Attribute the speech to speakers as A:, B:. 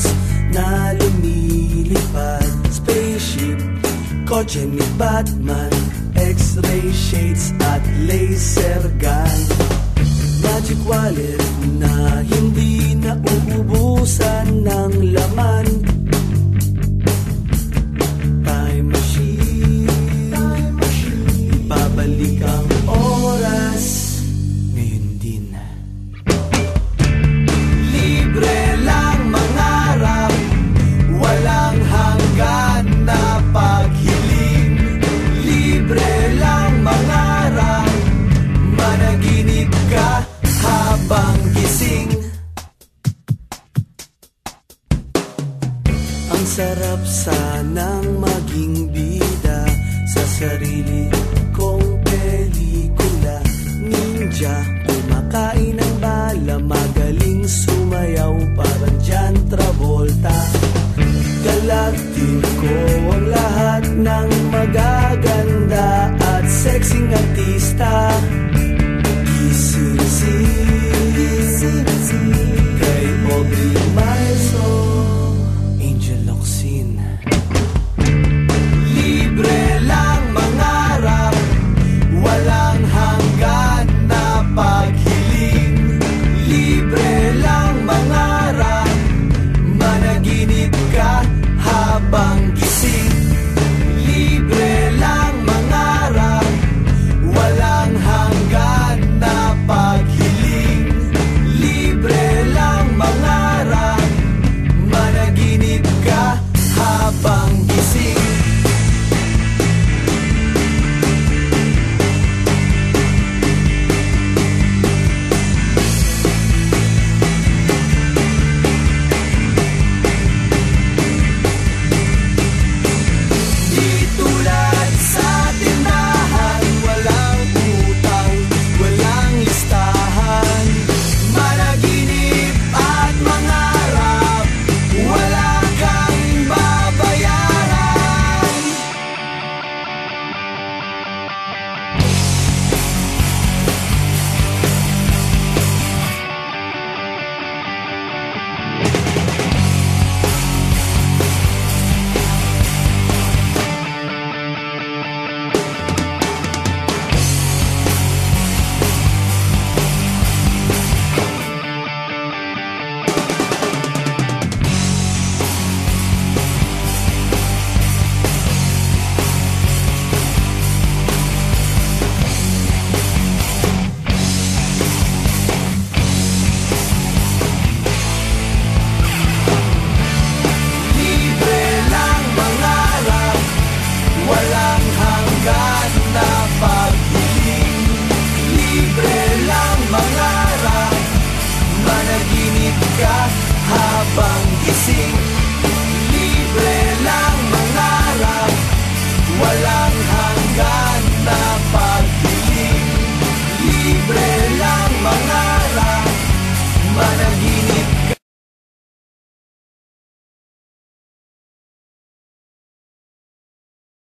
A: Oras na lumilipad. Spaceship, kotse ni Batman X-ray shades at laser gun. Magic wallet sanang maging bida Sa sarili kong pelikula. Ninja, kumakain ng bala Magaling sumayaw parang John Travolta. Galaktiko ang lahat ng magaganda